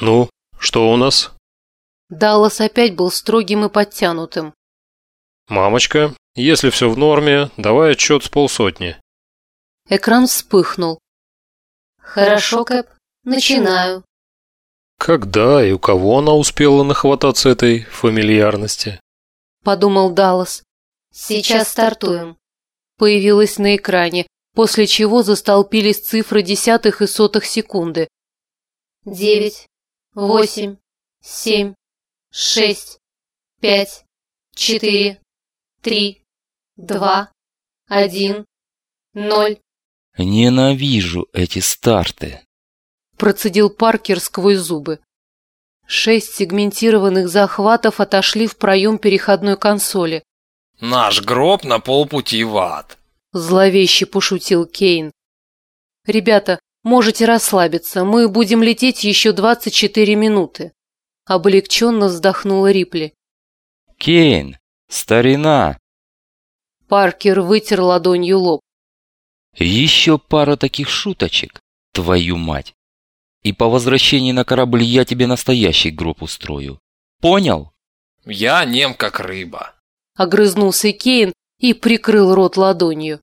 Ну, что у нас? Даллас опять был строгим и подтянутым. Мамочка, если все в норме, давай отчет с полсотни. Экран вспыхнул. Хорошо, Кэп, начинаю. Когда и у кого она успела нахвататься этой фамильярности? Подумал Даллас. Сейчас стартуем. Появилась на экране, после чего застолпились цифры десятых и сотых секунды. Девять, восемь, семь, шесть, пять, четыре, три, два, один, ноль. Ненавижу эти старты. Процедил Паркер сквозь зубы. Шесть сегментированных захватов отошли в проем переходной консоли. Наш гроб на полпути в ад. Зловеще пошутил Кейн. Ребята, можете расслабиться, мы будем лететь еще 24 минуты. Облегченно вздохнула Рипли. Кейн, старина. Паркер вытер ладонью лоб. Еще пара таких шуточек, твою мать. И по возвращении на корабль я тебе настоящий гроб устрою. Понял? Я нем как рыба. Огрызнулся Кейн и прикрыл рот ладонью.